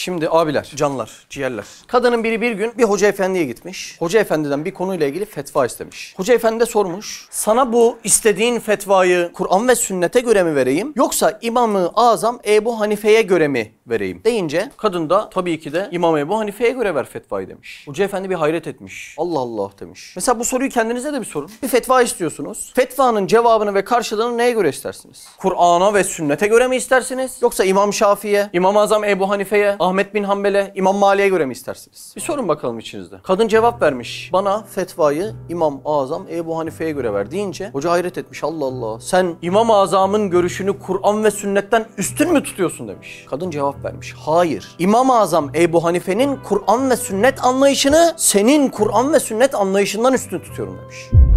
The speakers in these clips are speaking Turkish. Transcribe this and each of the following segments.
Şimdi abiler, canlar, ciğerler. Kadının biri bir gün bir hoca efendiye gitmiş. Hoca efendiden bir konuyla ilgili fetva istemiş. Hoca efendi de sormuş. Sana bu istediğin fetvayı Kur'an ve sünnete göre mi vereyim? Yoksa İmam-ı Azam Ebu Hanife'ye göre mi vereyim? Deyince kadın da tabii ki de İmam Ebu Hanife'ye göre ver fetvayı demiş. Hoca efendi bir hayret etmiş. Allah Allah demiş. Mesela bu soruyu kendinize de bir sorun. Bir fetva istiyorsunuz. Fetvanın cevabını ve karşılığını neye göre istersiniz? Kur'an'a ve sünnete göre mi istersiniz? Yoksa İmam Şafii'ye, İmam-ı Azam Ebu Hanife'ye, Ahmet bin Hanbel'e, İmam Mali'ye göre mi istersiniz? Bir sorun bakalım içinizde. Kadın cevap vermiş. Bana fetvayı İmam Azam Ebu Hanife'ye göre ver deyince hoca hayret etmiş. Allah Allah. Sen İmam Azam'ın görüşünü Kur'an ve sünnetten üstün mü tutuyorsun demiş. Kadın cevap vermiş. Hayır. İmam Azam Ebu Hanife'nin Kur'an ve sünnet anlayışını senin Kur'an ve sünnet anlayışından üstün tutuyorum demiş.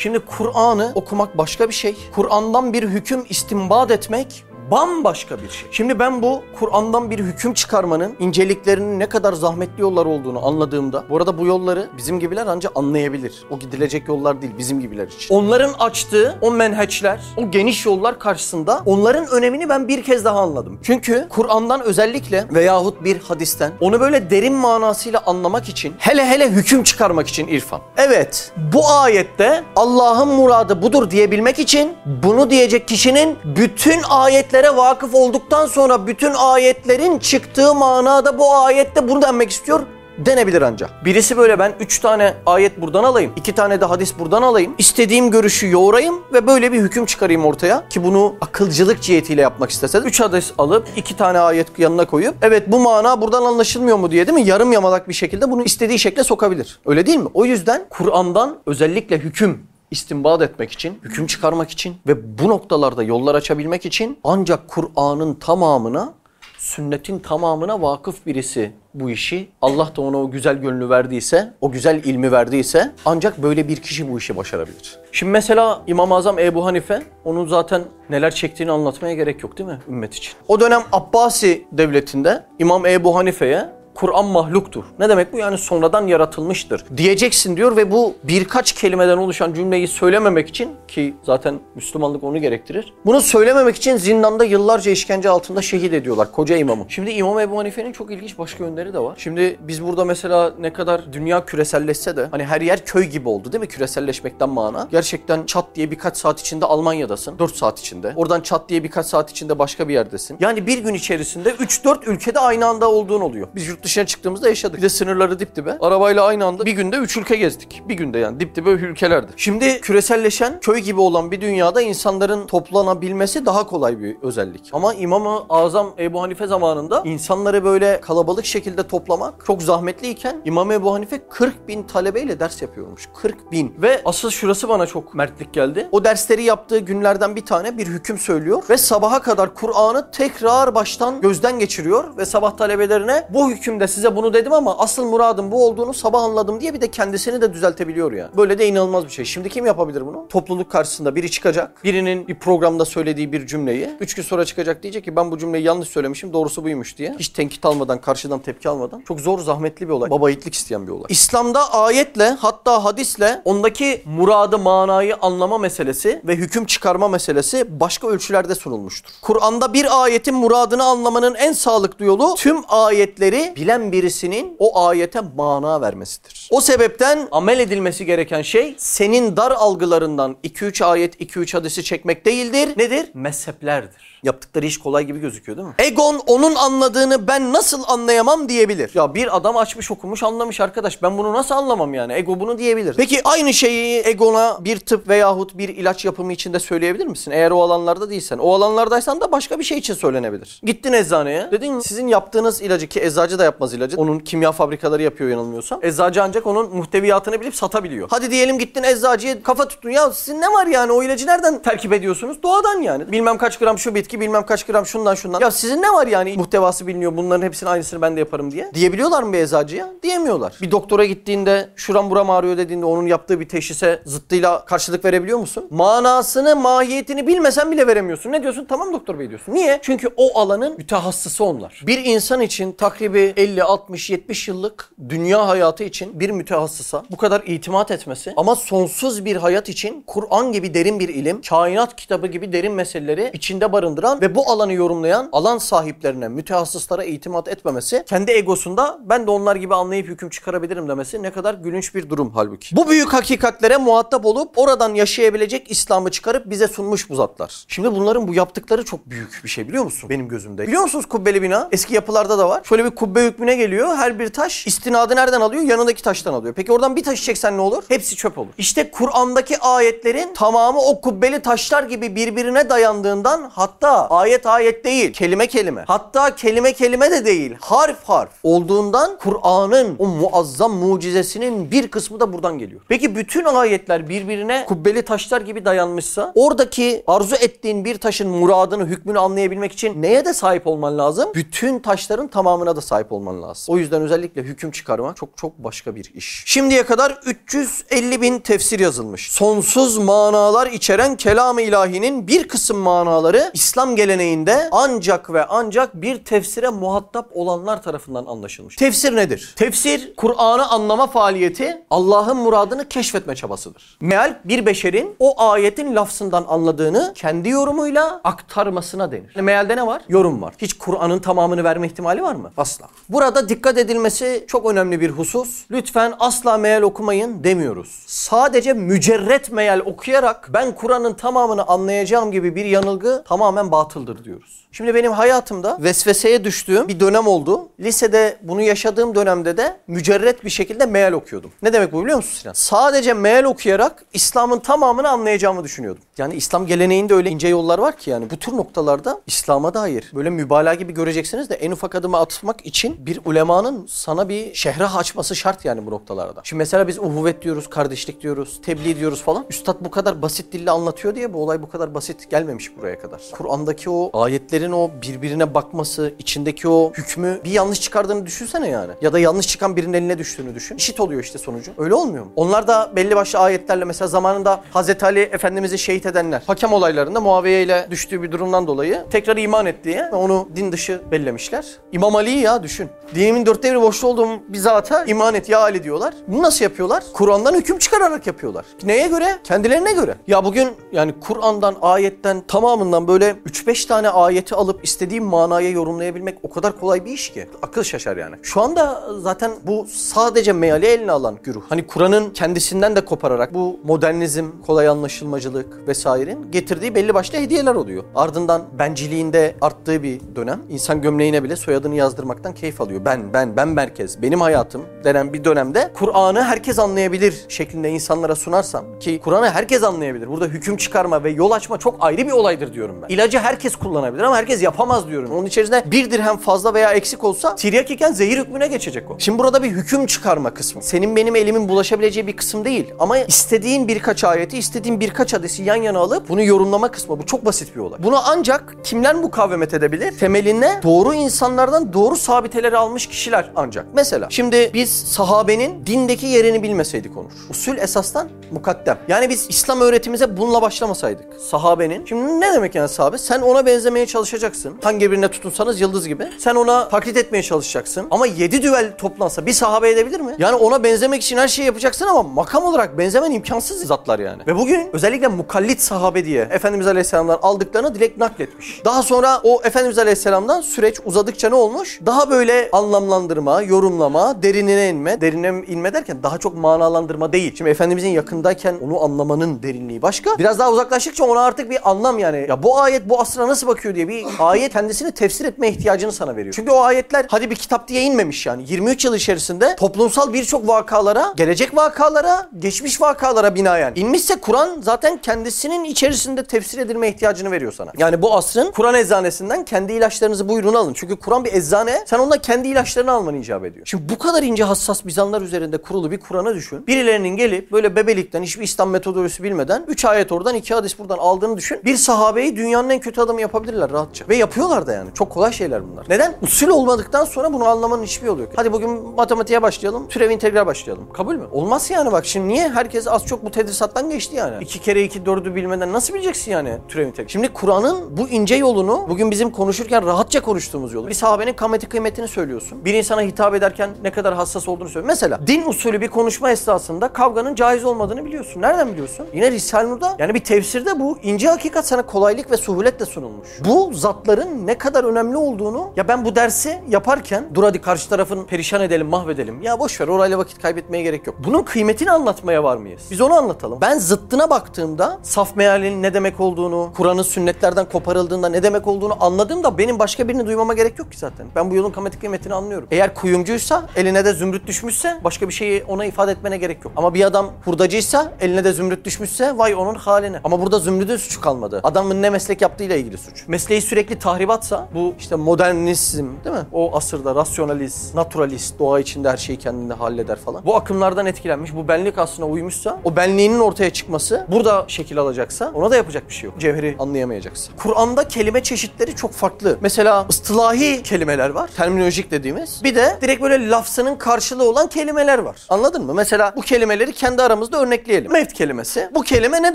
Şimdi Kur'an'ı okumak başka bir şey. Kur'an'dan bir hüküm istinbat etmek bambaşka bir şey. Şimdi ben bu Kur'an'dan bir hüküm çıkarmanın inceliklerinin ne kadar zahmetli yollar olduğunu anladığımda, bu arada bu yolları bizim gibiler ancak anlayabilir. O gidilecek yollar değil bizim gibiler için. Onların açtığı o menheçler, o geniş yollar karşısında onların önemini ben bir kez daha anladım. Çünkü Kur'an'dan özellikle veyahut bir hadisten onu böyle derin manasıyla anlamak için, hele hele hüküm çıkarmak için irfan. Evet, bu ayette Allah'ın muradı budur diyebilmek için bunu diyecek kişinin bütün ayetler ayetlere vakıf olduktan sonra bütün ayetlerin çıktığı manada bu ayette bunu denmek istiyor denebilir ancak. Birisi böyle ben 3 tane ayet buradan alayım, 2 tane de hadis buradan alayım, istediğim görüşü yoğurayım ve böyle bir hüküm çıkarayım ortaya ki bunu akılcılık cihetiyle yapmak istese 3 hadis alıp 2 tane ayet yanına koyup evet bu mana buradan anlaşılmıyor mu diye değil mi? Yarım yamalak bir şekilde bunu istediği şekle sokabilir. Öyle değil mi? O yüzden Kur'an'dan özellikle hüküm istinbat etmek için, hüküm çıkarmak için ve bu noktalarda yollar açabilmek için ancak Kur'an'ın tamamına, sünnetin tamamına vakıf birisi bu işi Allah da ona o güzel gönlü verdiyse, o güzel ilmi verdiyse ancak böyle bir kişi bu işi başarabilir. Şimdi mesela İmam-ı Azam Ebu Hanife onun zaten neler çektiğini anlatmaya gerek yok değil mi ümmet için? O dönem Abbasi devletinde İmam Ebu Hanife'ye Kur'an mahluktur. Ne demek bu? Yani sonradan yaratılmıştır. Diyeceksin diyor ve bu birkaç kelimeden oluşan cümleyi söylememek için ki zaten Müslümanlık onu gerektirir. Bunu söylememek için zindanda yıllarca işkence altında şehit ediyorlar koca imamı. Şimdi İmam Ebu Hanife'nin çok ilginç başka yönleri de var. Şimdi biz burada mesela ne kadar dünya küreselleşse de hani her yer köy gibi oldu değil mi küreselleşmekten mana? Gerçekten çat diye birkaç saat içinde Almanya'dasın. 4 saat içinde. Oradan çat diye birkaç saat içinde başka bir yerdesin. Yani bir gün içerisinde 3-4 ülkede aynı anda olduğun oluyor. Biz yurt dışına çıktığımızda yaşadık. Bir de sınırları dip dibe. Arabayla aynı anda bir günde 3 ülke gezdik. Bir günde yani dip dibe ülkelerdi. Şimdi küreselleşen köy gibi olan bir dünyada insanların toplanabilmesi daha kolay bir özellik. Ama İmam-ı Azam Ebu Hanife zamanında insanları böyle kalabalık şekilde toplamak çok zahmetliyken İmam Ebu Hanife 40 bin talebeyle ders yapıyormuş. 40 bin. Ve asıl şurası bana çok mertlik geldi. O dersleri yaptığı günlerden bir tane bir hüküm söylüyor ve sabaha kadar Kur'an'ı tekrar baştan gözden geçiriyor ve sabah talebelerine bu hükümde size bunu dedim ama asıl muradım bu olduğunu sabah anladım diye bir de kendisini de düzeltebiliyor ya. Böyle de inanılmaz bir şey. Şimdi kim yapabilir bunu? Topluluk karşısında biri çıkacak. Birinin bir programda söylediği bir cümleyi 3 gün sonra çıkacak diyecek ki ben bu cümleyi yanlış söylemişim doğrusu buymuş diye. Hiç tenkit almadan karşıdan tepki almadan. Çok zor zahmetli bir olay. Baba yiğitlik isteyen bir olay. İslam'da ayetle hatta hadisle ondaki muradı manayı anlama meselesi ve hüküm çıkarma meselesi başka ölçülerde sunulmuştur. Kur'an'da bir ayetin muradını anlamanın en sağlıklı yolu tüm ayetleri bilen birisinin o ayete mana vermesidir. O sebepten amel edilmesi gereken şey senin dar algılarından 2-3 ayet 2-3 hadisi çekmek değildir. Nedir? Mezheplerdir. Yaptıkları iş kolay gibi gözüküyor değil mi? Egon onun anladığını ben nasıl anlayamam diyebilir. Ya bir adam açmış okumuş anlamış arkadaş ben bunu nasıl anlamam yani? Ego bunu diyebilir. Peki aynı şeyi Egon'a bir tıp veyahut bir ilaç yapımı içinde söyleyebilir misin? Eğer o alanlarda değilsen. O alanlardaysan da başka bir şey için söylenebilir. Gittin eczaneye. Dedin sizin yaptığınız ilacı ki eczacı da yapmaz ilacı. Onun kimya fabrikaları yapıyor yanılmıyorsam. Eczacı ancak onun muhteviyatını bilip satabiliyor. Hadi diyelim gittin eczacıya kafa tuttun. Ya sizin ne var yani o ilacı nereden terkip ediyorsunuz? Doğadan yani. Bilmem kaç gram şu bitki bilmem kaç gram şundan şundan. Ya sizin ne var yani muhtevası biliniyor bunların hepsinin aynısını ben de yaparım diye. Diyebiliyorlar mı bir eczacıya? Diyemiyorlar. Bir doktora gittiğinde şuram buram ağrıyor dediğinde onun yaptığı bir teşhise zıttıyla karşılık verebiliyor musun? Manasını, mahiyetini bilmesen bile veremiyorsun. Ne diyorsun? Tamam doktor bey diyorsun. Niye? Çünkü o alanın mütehassısı onlar. Bir insan için takribi 50, 60, 70 yıllık dünya hayatı için bir mütehassısa bu kadar itimat etmesi ama sonsuz bir hayat için Kur'an gibi derin bir ilim, kainat kitabı gibi derin meseleleri içinde barındıran ve bu alanı yorumlayan alan sahiplerine, mütehassıslara itimat etmemesi, kendi egosunda ben de onlar gibi anlayıp hüküm çıkarabilirim demesi ne kadar gülünç bir durum halbuki. Bu büyük hakikatlere muhatap olup oradan yaşayabilecek İslam'ı çıkarıp bize sunmuş bu zatlar. Şimdi bunların bu yaptıkları çok büyük bir şey biliyor musun benim gözümde? Biliyor musunuz kubbeli bina? Eski yapılarda da var. Şöyle bir kubbe hükmüne geliyor. Her bir taş istinadı nereden alıyor? Yanındaki taştan alıyor. Peki oradan bir taşı çeksen ne olur? Hepsi çöp olur. İşte Kur'an'daki ayetlerin tamamı o kubbeli taşlar gibi birbirine dayandığından hatta ayet ayet değil, kelime kelime. Hatta kelime kelime de değil, harf harf olduğundan Kur'an'ın o muazzam mucizesinin bir kısmı da buradan geliyor. Peki bütün ayetler birbirine kubbeli taşlar gibi dayanmışsa oradaki arzu ettiğin bir taşın muradını, hükmünü anlayabilmek için neye de sahip olman lazım? Bütün taşların tamamına da sahip olman lazım. O yüzden özellikle hüküm çıkarma çok çok başka bir iş. Şimdiye kadar 350 bin tefsir yazılmış. Sonsuz manalar içeren kelam-ı ilahinin bir kısım manaları İslam geleneğinde ancak ve ancak bir tefsire muhatap olanlar tarafından anlaşılmış. Tefsir nedir? Tefsir Kur'an'ı anlama faaliyeti Allah'ın muradını keşfetme çabasıdır. Meal bir beşerin o ayetin lafzından anladığını kendi yorumuyla aktarmasına denir. Mealde ne var? Yorum var. Hiç Kur'an'ın tamamını verme ihtimali var mı? Asla. Burada dikkat edilmesi çok önemli bir husus. Lütfen asla meal okumayın demiyoruz. Sadece mücerret meal okuyarak ben Kur'an'ın tamamını anlayacağım gibi bir yanılgı tamamen batıldır diyoruz. Şimdi benim hayatımda vesveseye düştüğüm bir dönem oldu. Lisede bunu yaşadığım dönemde de mücerret bir şekilde meal okuyordum. Ne demek bu biliyor musun Sinan? Sadece meal okuyarak İslam'ın tamamını anlayacağımı düşünüyordum. Yani İslam geleneğinde öyle ince yollar var ki yani bu tür noktalarda İslam'a dair böyle mübalağa gibi göreceksiniz de en ufak adımı atmak için bir ulemanın sana bir şehre açması şart yani bu noktalarda. Şimdi mesela biz uhuvvet diyoruz, kardeşlik diyoruz, tebliğ diyoruz falan. Üstad bu kadar basit dille anlatıyor diye bu olay bu kadar basit gelmemiş buraya kadar. Kur'an'daki o ayetlerin o birbirine bakması, içindeki o hükmü bir yanlış çıkardığını düşünsene yani. Ya da yanlış çıkan birinin eline düştüğünü düşün. İşit oluyor işte sonucu. Öyle olmuyor mu? Onlar da belli başlı ayetlerle mesela zamanında Hazreti Ali Efendimiz'i şehit edenler. Hakem olaylarında Muaviye ile düştüğü bir durumdan dolayı tekrar iman ettiği ve onu din dışı bellemişler. İmam Ali'yi ya düşün. Dinimin dörtte biri boşta olduğum bir zata iman et ya Ali diyorlar. Bunu nasıl yapıyorlar? Kur'an'dan hüküm çıkararak yapıyorlar. Neye göre? Kendilerine göre. Ya bugün yani Kur'an'dan, ayetten tamamından böyle 3-5 tane ayeti alıp istediğim manaya yorumlayabilmek o kadar kolay bir iş ki. Akıl şaşar yani. Şu anda zaten bu sadece meali eline alan güruh. Hani Kur'an'ın kendisinden de kopararak bu modernizm, kolay anlaşılmacılık vesairenin getirdiği belli başlı hediyeler oluyor. Ardından benciliğinde arttığı bir dönem. İnsan gömleğine bile soyadını yazdırmaktan keyif alıyor. Ben, ben, ben merkez, benim hayatım denen bir dönemde Kur'an'ı herkes anlayabilir şeklinde insanlara sunarsam ki Kur'an'ı herkes anlayabilir. Burada hüküm çıkarma ve yol açma çok ayrı bir olaydır diyorum ben. İlacı herkes kullanabilir ama herkes yapamaz diyorum. Onun içerisinde bir dirhem fazla veya eksik olsa tiryak iken zehir hükmüne geçecek o. Şimdi burada bir hüküm çıkarma kısmı. Senin benim elimin bulaşabileceği bir kısım değil. Ama istediğin birkaç ayeti, istediğin birkaç hadisi yan yana alıp bunu yorumlama kısmı. Bu çok basit bir olay. Bunu ancak kimler mukavemet edebilir? Temeline doğru insanlardan doğru sabiteleri almış kişiler ancak. Mesela şimdi biz sahabenin dindeki yerini bilmeseydik olur. Usul esastan mukaddem. Yani biz İslam öğretimize bununla başlamasaydık. Sahabenin. Şimdi ne demek yani sahabe? Sen ona benzemeye çalışacaksın. Hangi birine tutunsanız yıldız gibi. Sen ona taklit etmeye çalışacaksın. Ama yedi düvel toplansa bir sahabe edebilir mi? Yani ona benzemek için her şeyi yapacaksın ama makam olarak benzemen imkansız zatlar yani. Ve bugün özellikle mukallit sahabe diye Efendimiz Aleyhisselam'dan aldıklarını direkt nakletmiş. Daha sonra o Efendimiz Aleyhisselam'dan süreç uzadıkça ne olmuş? Daha böyle anlamlandırma, yorumlama, derinine inme. Derine inme derken daha çok manalandırma değil. Şimdi Efendimizin yakındayken onu anlamanın derinliği başka. Biraz daha uzaklaştıkça ona artık bir anlam yani. Ya bu ayet bu asra nasıl bakıyor diye bir ayet kendisini tefsir etme ihtiyacını sana veriyor. Çünkü o ayetler hadi bir kitap diye inmemiş yani. 23 yıl içerisinde toplumsal birçok vakalara, gelecek vakalara, geçmiş vakalara binaen inmişse Kur'an zaten kendisinin içerisinde tefsir edilme ihtiyacını veriyor sana. Yani bu asrın Kur'an eczanesinden kendi ilaçlarınızı buyurun alın. Çünkü Kur'an bir eczane. Sen onunla kendi ilaçlarını alman icap ediyor. Şimdi bu kadar ince hassas mizanlar üzerinde kurulu bir Kur'an'ı düşün. Birilerinin gelip böyle bebelikten hiçbir İslam metodolojisi bilmeden 3 ayet oradan 2 hadis buradan aldığını düşün. Bir sahabeyi dünyanın en kötü adamı yapabilirler rahatça. Ve yapıyorlar da yani. Çok kolay şeyler bunlar. Neden? Usul olmadıktan sonra bunu anlamanın hiçbir yolu yok. Hadi bugün matematiğe başlayalım. Türev integral başlayalım. Kabul mü? Olmaz yani bak şimdi niye herkes az çok bu tedrisattan geçti yani. 2 kere 2 4'ü bilmeden nasıl bileceksin yani türev integral? Şimdi Kur'an'ın bu ince yolunu bugün bizim konuşurken rahatça konuştuğumuz yolu. Bir sahabenin kıymeti kıymetini söylüyorsun. Bir insana hitap ederken ne kadar hassas olduğunu söylüyorsun. Mesela din usulü bir konuşma esnasında kavganın caiz olmadığını biliyorsun. Nereden biliyorsun? Yine Risale Nur'da yani bir tefsirde bu ince hakikat sana kolaylık ve suhuletle sunulmuş. Bu zatların ne kadar önemli olduğunu ya ben bu dersi yaparken dur hadi karşı tarafın perişan edelim, mahvedelim. Ya boş ver orayla vakit kaybetmeye gerek yok. Bunun kıymetini anlatmaya var mıyız? Biz onu anlatalım. Ben zıttına baktığımda saf mealinin ne demek olduğunu, Kur'an'ın sünnetlerden koparıldığında ne demek olduğunu anladığımda benim başka birini duymama gerek yok ki zaten. Ben bu yolun kıymetini kıymetini anlıyorum. Eğer kuyumcuysa eline de zümrüt düşmüşse başka bir şeyi ona ifade etmene gerek yok. Ama bir adam hurdacıysa eline de zümrüt düşmüşse vay onun haline. Ama burada zümrütün suçu kalmadı. Adamın ne meslek yaptığıyla ilgili suç. Mesleği sürekli tahribatsa bu işte modernizm değil mi? O asırda rasyonalist, naturalist, doğa içinde her şeyi kendinde halleder falan. Bu akımlardan etkilenmiş, bu benlik aslına uymuşsa, o benliğinin ortaya çıkması burada şekil alacaksa ona da yapacak bir şey yok. Cevheri anlayamayacaksa. Kur'an'da kelime çeşitleri çok farklı. Mesela ıstılahi kelimeler var, terminolojik dediğimiz. Bir de direkt böyle lafzının karşılığı olan kelimeler var. Anladın mı? Mesela bu kelimeleri kendi aramızda örnekleyelim. Mevt kelimesi. Bu kelime ne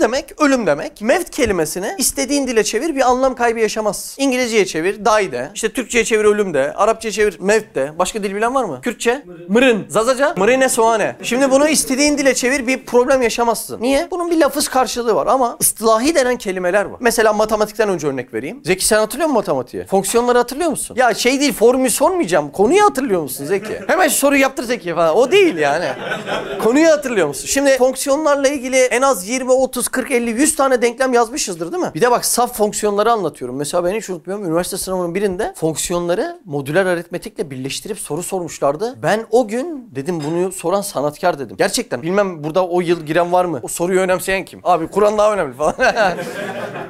demek? Ölüm demek. Mevt kelimesini istediğin dile çevir bir anlam kaybı yaşamazsın. İngilizceye çevir, die de. İşte Türkçe'ye çevir ölüm de. Arapça'ya çevir mevt de. Başka dil bilen var mı? Kürtçe? Mırın. Zazaca? Mırine soğane. Şimdi bunu istediğin dile çevir bir problem yaşamazsın. Niye? Bunun bir lafız karşılığı var ama ıstılahi denen kelimeler var. Mesela matematikten önce örnek vereyim. Zeki sen hatırlıyor musun matematiği? Fonksiyonları hatırlıyor musun? Ya şey değil formül sormayacağım. Konuyu hatırlıyor musun Zeki? Hemen soruyu yaptır Zeki falan. O değil yani. Konuyu hatırlıyor musun? Şimdi fonksiyonlarla ilgili en az 20, 30, 40, 50, 100 tane denklem yazmışızdır değil mi? Bir de bak saf fonksiyonları anlatıyorum. Mesela ben hiç unutmuyorum. Üniversite sınavının birinde fonksiyonları modüler aritmetikle birleştirip soru sormuşlardı. Ben o gün dedim bunu soran sanatkar dedim. Gerçekten bilmem burada o yıl giren var mı? O soruyu önemseyen kim? Abi Kur'an daha önemli falan.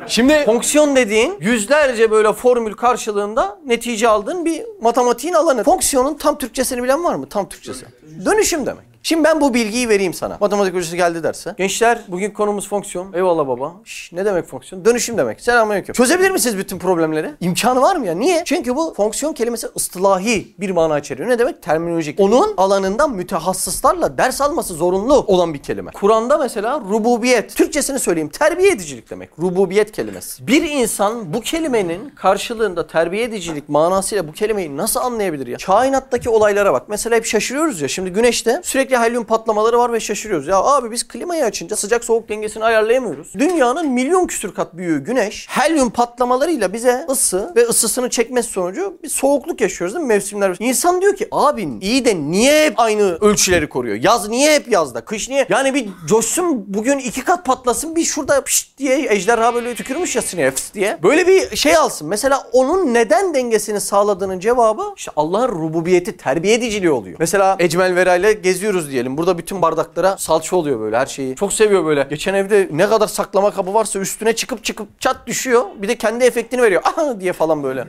Şimdi fonksiyon dediğin yüzlerce böyle formül karşılığında netice aldığın bir matematiğin alanı. Fonksiyonun tam Türkçesini bilen var mı? Tam Türkçesi. Dönüşüm demek. Şimdi ben bu bilgiyi vereyim sana. Matematik hocası geldi derse. Gençler bugün konumuz fonksiyon. Eyvallah baba. Şş, ne demek fonksiyon? Dönüşüm demek. Selamünaleyküm. Çözebilir misiniz bütün problemleri? İmkanı var mı ya? Niye? Çünkü bu fonksiyon kelimesi ıstılahi bir mana içeriyor. Ne demek? Terminolojik. Onun alanından mütehassıslarla ders alması zorunlu olan bir kelime. Kur'an'da mesela rububiyet. Türkçesini söyleyeyim. Terbiye edicilik demek. Rububiyet kelimesi. Bir insan bu kelimenin karşılığında terbiye edicilik manasıyla bu kelimeyi nasıl anlayabilir ya? Kainattaki olaylara bak. Mesela hep şaşırıyoruz ya. Şimdi güneşte sürekli helyum patlamaları var ve şaşırıyoruz. Ya abi biz klimayı açınca sıcak soğuk dengesini ayarlayamıyoruz. Dünyanın milyon küsür kat büyüğü güneş helyum patlamalarıyla bize ısı ve ısısını çekmesi sonucu bir soğukluk yaşıyoruz değil mi mevsimler? İnsan diyor ki abi iyi de niye hep aynı ölçüleri koruyor? Yaz niye hep yazda? Kış niye? Yani bir coşsun bugün iki kat patlasın bir şurada pişt diye ejderha böyle tükürmüş ya sineye fıs diye. Böyle bir şey alsın. Mesela onun neden dengesini sağladığının cevabı işte Allah'ın rububiyeti terbiye ediciliği oluyor. Mesela Ecmel Vera ile geziyoruz diyelim. Burada bütün bardaklara salça oluyor böyle her şeyi. Çok seviyor böyle. Geçen evde ne kadar saklama kabı varsa üstüne çıkıp çıkıp çat düşüyor. Bir de kendi efektini veriyor. Aha diye falan böyle.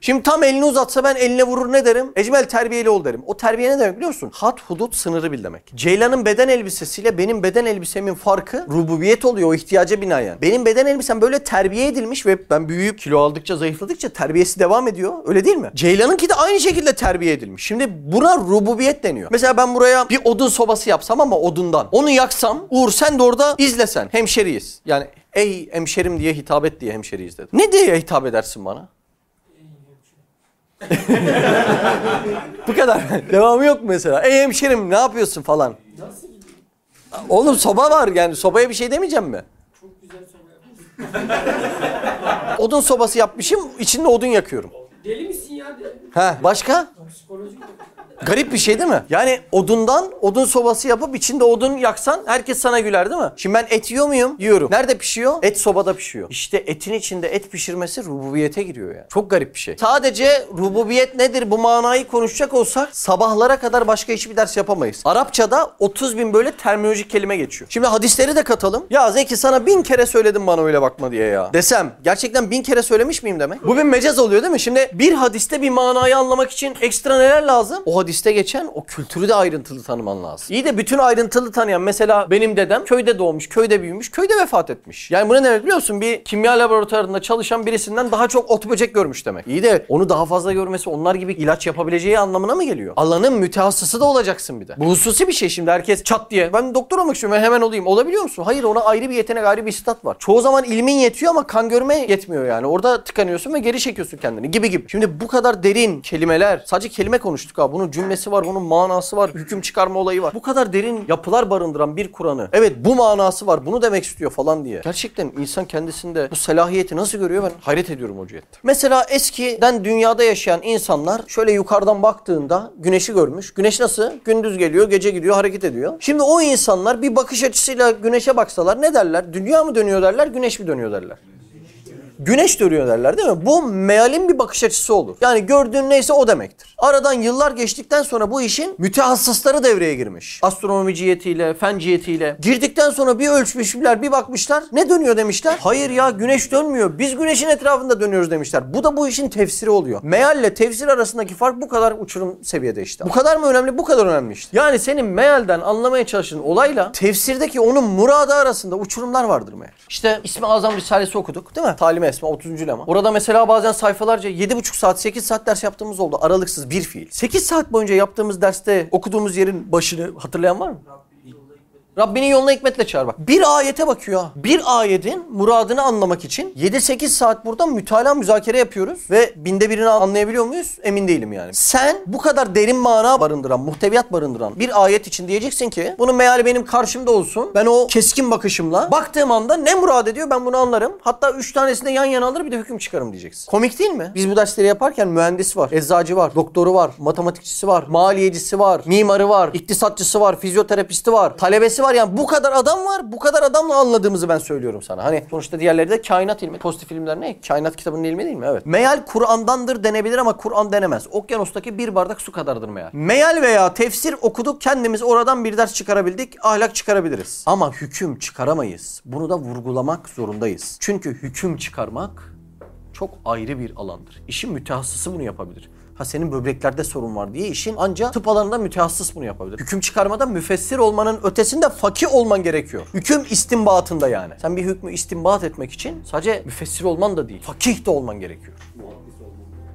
Şimdi tam elini uzatsa ben eline vurur ne derim? Ecmel terbiyeli ol derim. O terbiye ne demek biliyor musun? Hat hudut sınırı bil demek. Ceylan'ın beden elbisesiyle benim beden elbisemin farkı rububiyet oluyor o ihtiyaca binaen. Benim beden elbisem böyle terbiye edilmiş ve ben büyüyüp kilo aldıkça zayıfladıkça terbiyesi devam ediyor. Öyle değil mi? Ceylan'ınki de aynı şekilde terbiye edilmiş. Şimdi buna rububiyet deniyor. Mesela ben buraya bir odun sobası yapsam ama odundan. Onu yaksam Uğur sen de orada izlesen. Hemşeriyiz. Yani ey hemşerim diye hitap et diye hemşeriyiz dedim. Ne diye hitap edersin bana? Bu kadar. Devamı yok mu mesela? Ey hemşerim ne yapıyorsun falan. Oğlum soba var yani sobaya bir şey demeyeceğim mi? Çok güzel soba. Odun sobası yapmışım içinde odun yakıyorum. Deli misin ya? Deli. Ha başka? Psikolojik. Garip bir şey değil mi? Yani odundan odun sobası yapıp içinde odun yaksan herkes sana güler değil mi? Şimdi ben et yiyor muyum? Yiyorum. Nerede pişiyor? Et sobada pişiyor. İşte etin içinde et pişirmesi rububiyete giriyor ya. Çok garip bir şey. Sadece rububiyet nedir bu manayı konuşacak olsak sabahlara kadar başka hiçbir ders yapamayız. Arapçada 30 bin böyle terminolojik kelime geçiyor. Şimdi hadisleri de katalım. Ya Zeki sana bin kere söyledim bana öyle bakma diye ya. Desem gerçekten bin kere söylemiş miyim demek? Bu bir mecaz oluyor değil mi? Şimdi bir hadiste bir manayı anlamak için ekstra neler lazım? O hadiste geçen o kültürü de ayrıntılı tanıman lazım. İyi de bütün ayrıntılı tanıyan mesela benim dedem köyde doğmuş, köyde büyümüş, köyde vefat etmiş. Yani bu ne demek biliyor musun? Bir kimya laboratuvarında çalışan birisinden daha çok ot böcek görmüş demek. İyi de onu daha fazla görmesi onlar gibi ilaç yapabileceği anlamına mı geliyor? Alanın mütehassısı da olacaksın bir de. Bu hususi bir şey şimdi herkes çat diye ben doktor olmak istiyorum ben hemen olayım. Olabiliyor musun? Hayır ona ayrı bir yetenek ayrı bir istat var. Çoğu zaman ilmin yetiyor ama kan görme yetmiyor yani. Orada tıkanıyorsun ve geri çekiyorsun kendini gibi gibi. Şimdi bu kadar derin kelimeler sadece kelime konuştuk ha. Bunun cümlesi var, bunun manası var, hüküm çıkarma olayı var. Bu kadar derin yapılar barındıran bir Kur'an'ı evet bu manası var bunu demek istiyor falan diye. Gerçekten insan kendisinde bu selahiyeti nasıl görüyor ben hayret ediyorum o. Mesela eskiden dünyada yaşayan insanlar şöyle yukarıdan baktığında güneşi görmüş. Güneş nasıl? Gündüz geliyor, gece gidiyor, hareket ediyor. Şimdi o insanlar bir bakış açısıyla güneşe baksalar ne derler? Dünya mı dönüyor derler, güneş mi dönüyor derler? Güneş dönüyor derler değil mi? Bu mealin bir bakış açısı olur. Yani gördüğün neyse o demektir. Aradan yıllar geçtikten sonra bu işin mütehassısları devreye girmiş. Astronomi cihetiyle, fen cihetiyle. Girdikten sonra bir ölçmüşler, bir bakmışlar. Ne dönüyor demişler? Hayır ya güneş dönmüyor. Biz güneşin etrafında dönüyoruz demişler. Bu da bu işin tefsiri oluyor. Mealle tefsir arasındaki fark bu kadar uçurum seviyede işte. Bu kadar mı önemli? Bu kadar önemli işte. Yani senin mealden anlamaya çalıştığın olayla tefsirdeki onun muradı arasında uçurumlar vardır meğer. İşte İsmi Azam Risalesi okuduk değil mi? Talime Esma 30. lema. Orada mesela bazen sayfalarca 7,5 saat 8 saat ders yaptığımız oldu. Aralıksız bir fiil. 8 saat boyunca yaptığımız derste okuduğumuz yerin başını hatırlayan var mı? Rabbinin yoluna hikmetle çağır bak. Bir ayete bakıyor. Bir ayetin muradını anlamak için 7-8 saat burada mütalaa müzakere yapıyoruz ve binde birini anlayabiliyor muyuz? Emin değilim yani. Sen bu kadar derin mana barındıran, muhteviyat barındıran bir ayet için diyeceksin ki bunun meali benim karşımda olsun. Ben o keskin bakışımla baktığım anda ne murad ediyor ben bunu anlarım. Hatta 3 tanesini yan yana alır bir de hüküm çıkarım diyeceksin. Komik değil mi? Biz bu dersleri yaparken mühendis var, eczacı var, doktoru var, matematikçisi var, maliyecisi var, mimarı var, iktisatçısı var, fizyoterapisti var, talebesi var yani bu kadar adam var. Bu kadar adamla anladığımızı ben söylüyorum sana. Hani sonuçta diğerleri de kainat ilmi. Pozitif ilimler ne? Kainat kitabının ilmi değil mi? Evet. Meal Kur'an'dandır denebilir ama Kur'an denemez. Okyanustaki bir bardak su kadardır meal. Meal veya tefsir okuduk kendimiz oradan bir ders çıkarabildik. Ahlak çıkarabiliriz. Ama hüküm çıkaramayız. Bunu da vurgulamak zorundayız. Çünkü hüküm çıkarmak çok ayrı bir alandır. İşin mütehassısı bunu yapabilir. Ha senin böbreklerde sorun var diye işin ancak tıp alanında mütehassıs bunu yapabilir. Hüküm çıkarmada müfessir olmanın ötesinde fakih olman gerekiyor. Hüküm istinbatında yani. Sen bir hükmü istinbat etmek için sadece müfessir olman da değil. Fakih de olman gerekiyor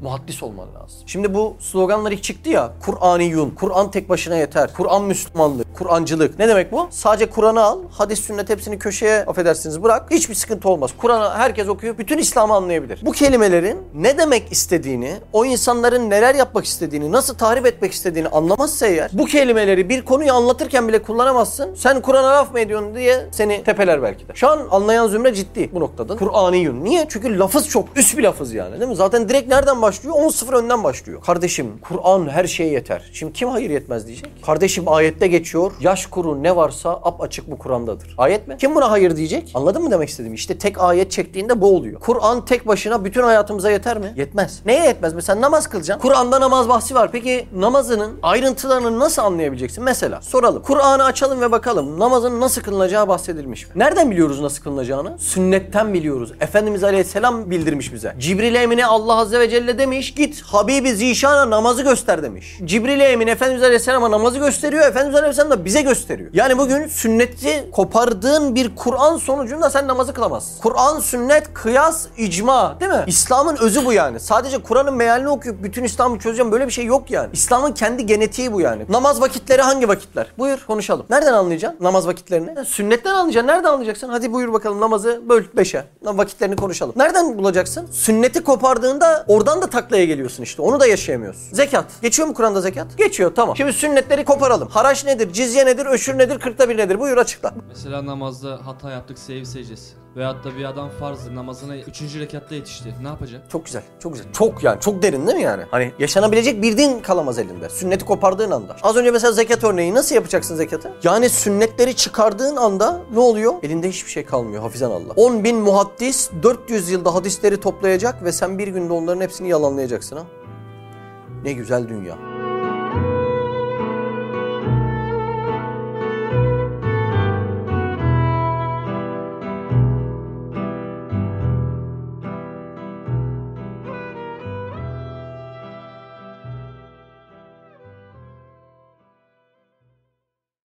muhaddis olman lazım. Şimdi bu sloganlar ilk çıktı ya. Kur'aniyun, Kur'an tek başına yeter. Kur'an Müslümanlık, Kur'ancılık. Ne demek bu? Sadece Kur'an'ı al, hadis sünnet hepsini köşeye affedersiniz bırak. Hiçbir sıkıntı olmaz. Kur'an'ı herkes okuyor, bütün İslam'ı anlayabilir. Bu kelimelerin ne demek istediğini, o insanların neler yapmak istediğini, nasıl tahrip etmek istediğini anlamazsa eğer bu kelimeleri bir konuyu anlatırken bile kullanamazsın. Sen Kur'an'a laf mı ediyorsun diye seni tepeler belki de. Şu an anlayan zümre ciddi bu noktada. Kur'aniyun. Niye? Çünkü lafız çok üst bir lafız yani değil mi? Zaten direkt nereden başlıyor? 10-0 önden başlıyor. Kardeşim Kur'an her şeye yeter. Şimdi kim hayır yetmez diyecek? Kardeşim ayette geçiyor. Yaş kuru ne varsa ap açık bu Kur'an'dadır. Ayet mi? Kim buna hayır diyecek? Anladın mı demek istediğimi? İşte tek ayet çektiğinde bu oluyor. Kur'an tek başına bütün hayatımıza yeter mi? Yetmez. Neye yetmez? Mesela namaz kılacaksın. Kur'an'da namaz bahsi var. Peki namazının ayrıntılarını nasıl anlayabileceksin? Mesela soralım. Kur'an'ı açalım ve bakalım namazın nasıl kılınacağı bahsedilmiş mi? Nereden biliyoruz nasıl kılınacağını? Sünnetten biliyoruz. Efendimiz Aleyhisselam bildirmiş bize. Cibril Emine Allah Azze ve Celle demiş git Habibi Zişan'a namazı göster demiş. Cibril Emin Efendimiz Aleyhisselam'a namazı gösteriyor. Efendimiz Aleyhisselam da bize gösteriyor. Yani bugün sünneti kopardığın bir Kur'an sonucunda sen namazı kılamazsın. Kur'an, sünnet, kıyas, icma değil mi? İslam'ın özü bu yani. Sadece Kur'an'ın mealini okuyup bütün İslam'ı çözeceğim böyle bir şey yok yani. İslam'ın kendi genetiği bu yani. Namaz vakitleri hangi vakitler? Buyur konuşalım. Nereden anlayacaksın namaz vakitlerini? Sünnetten anlayacaksın. Nereden anlayacaksın? Hadi buyur bakalım namazı böl beşe. Vakitlerini konuşalım. Nereden bulacaksın? Sünneti kopardığında oradan da taklaya geliyorsun işte. Onu da yaşayamıyorsun. Zekat. Geçiyor mu Kur'an'da zekat? Geçiyor tamam. Şimdi sünnetleri koparalım. Haraç nedir? Cizye nedir? Öşür nedir? Kırkta bir nedir? Buyur açıkla. Mesela namazda hata yaptık sev secdesi. Veyahut da bir adam farzdı namazına 3. rekatta yetişti. Ne yapacak? Çok güzel. Çok güzel. Çok yani. Çok derin değil mi yani? Hani yaşanabilecek bir din kalamaz elinde. Sünneti kopardığın anda. Az önce mesela zekat örneği. Nasıl yapacaksın zekatı? Yani sünnetleri çıkardığın anda ne oluyor? Elinde hiçbir şey kalmıyor. Hafizan Allah. 10 bin muhaddis 400 yılda hadisleri toplayacak ve sen bir günde onların hepsini yalanlayacaksın ha. Ne güzel dünya.